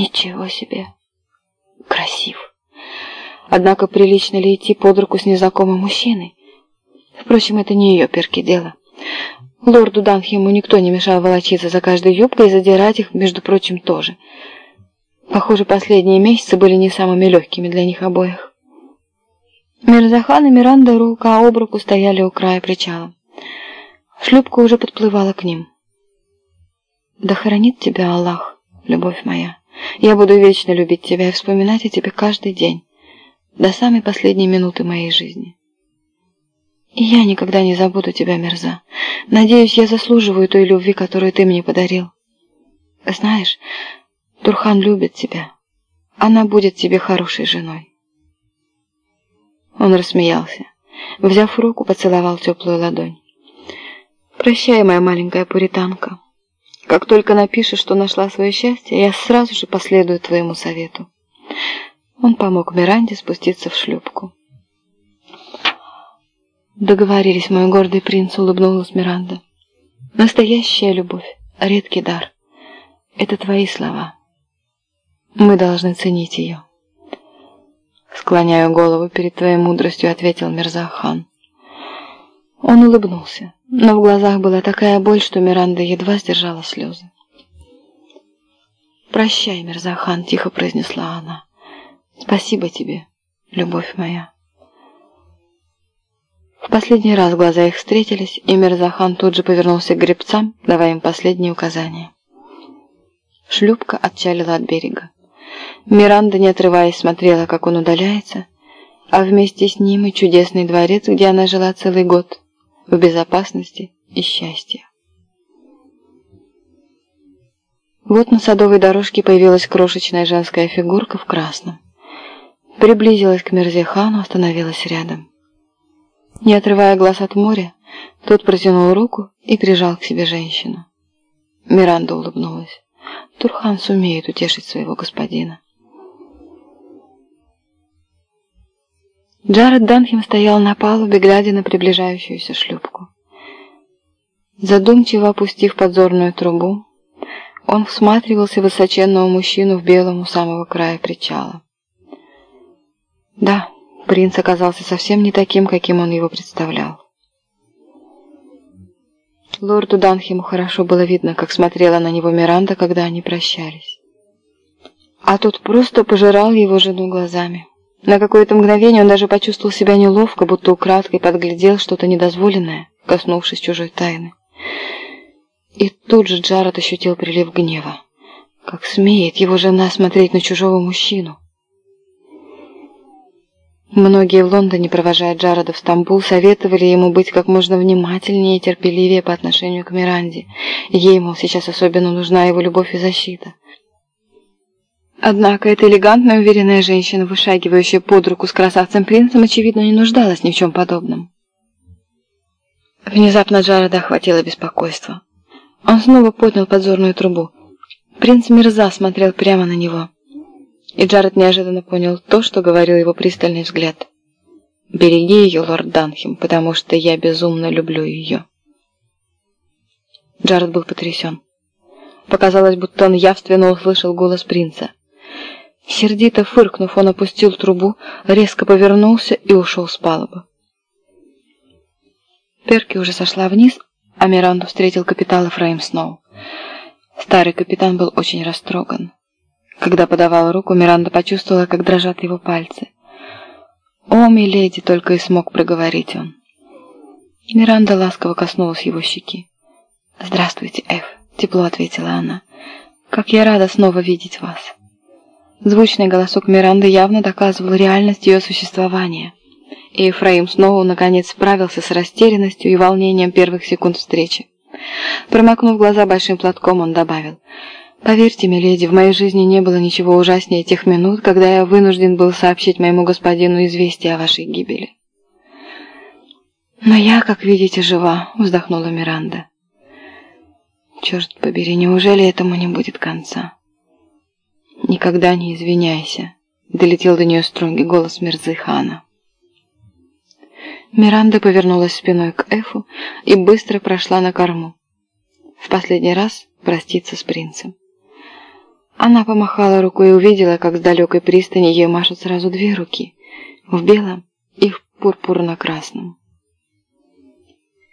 Ничего себе. Красив. Однако прилично ли идти под руку с незнакомым мужчиной? Впрочем, это не ее перки дело. Лорду Данхему никто не мешал волочиться за каждой юбкой и задирать их, между прочим, тоже. Похоже, последние месяцы были не самыми легкими для них обоих. Мирзахан и Миранда рука об руку стояли у края причала. Шлюпка уже подплывала к ним. «Да хранит тебя Аллах, любовь моя. Я буду вечно любить тебя и вспоминать о тебе каждый день, до самой последней минуты моей жизни. И я никогда не забуду тебя, Мерза. Надеюсь, я заслуживаю той любви, которую ты мне подарил. Знаешь, Турхан любит тебя. Она будет тебе хорошей женой». Он рассмеялся. Взяв руку, поцеловал теплую ладонь. «Прощай, моя маленькая пуританка. Как только напишешь, что нашла свое счастье, я сразу же последую твоему совету». Он помог Миранде спуститься в шлюпку. «Договорились, мой гордый принц», — улыбнулась Миранда. «Настоящая любовь, редкий дар. Это твои слова. Мы должны ценить ее». «Склоняю голову перед твоей мудростью», — ответил Мирзахан. Он улыбнулся, но в глазах была такая боль, что Миранда едва сдержала слезы. «Прощай, Мирзахан», — тихо произнесла она. «Спасибо тебе, любовь моя». В последний раз глаза их встретились, и Мирзахан тут же повернулся к гребцам, давая им последние указания. Шлюпка отчалила от берега. Миранда, не отрываясь, смотрела, как он удаляется, а вместе с ним и чудесный дворец, где она жила целый год в безопасности и счастье. Вот на садовой дорожке появилась крошечная женская фигурка в красном. Приблизилась к Мерзехану, остановилась рядом. Не отрывая глаз от моря, тот протянул руку и прижал к себе женщину. Миранда улыбнулась. Турхан сумеет утешить своего господина. Джаред Данхем стоял на палубе, глядя на приближающуюся шлюпку. Задумчиво опустив подзорную трубу, он всматривался в высоченного мужчину в белом у самого края причала. Да, принц оказался совсем не таким, каким он его представлял. Лорду Данхему хорошо было видно, как смотрела на него Миранда, когда они прощались. А тот просто пожирал его жену глазами. На какое-то мгновение он даже почувствовал себя неловко, будто украдкой подглядел что-то недозволенное, коснувшись чужой тайны. И тут же Джаред ощутил прилив гнева. Как смеет его жена смотреть на чужого мужчину? Многие в Лондоне, провожая Джареда в Стамбул, советовали ему быть как можно внимательнее и терпеливее по отношению к Миранде. Ей, мол, сейчас особенно нужна его любовь и защита. Однако эта элегантная, уверенная женщина, вышагивающая под руку с красавцем-принцем, очевидно, не нуждалась ни в чем подобном. Внезапно Джареда охватило беспокойство. Он снова поднял подзорную трубу. Принц Мирза смотрел прямо на него. И Джаред неожиданно понял то, что говорил его пристальный взгляд. «Береги ее, лорд Данхем, потому что я безумно люблю ее». Джаред был потрясен. Показалось, будто он явственно услышал голос принца. Сердито фыркнув, он опустил трубу, резко повернулся и ушел с палубы. Перки уже сошла вниз, а Миранду встретил капитан Эфраим Сноу. Старый капитан был очень растроган. Когда подавал руку, Миранда почувствовала, как дрожат его пальцы. «О, миледи!» — только и смог проговорить он. Миранда ласково коснулась его щеки. «Здравствуйте, Эф!» — тепло ответила она. «Как я рада снова видеть вас!» Звучный голосок Миранды явно доказывал реальность ее существования. И Ефраим снова, наконец, справился с растерянностью и волнением первых секунд встречи. Промокнув глаза большим платком, он добавил, «Поверьте, миледи, в моей жизни не было ничего ужаснее тех минут, когда я вынужден был сообщить моему господину известие о вашей гибели». «Но я, как видите, жива», — вздохнула Миранда. «Черт побери, неужели этому не будет конца?» «Никогда не извиняйся», — долетел до нее строгий голос Мирзыхана. Миранда повернулась спиной к Эфу и быстро прошла на корму. В последний раз проститься с принцем. Она помахала рукой и увидела, как с далекой пристани ей машут сразу две руки, в белом и в пурпурно-красном.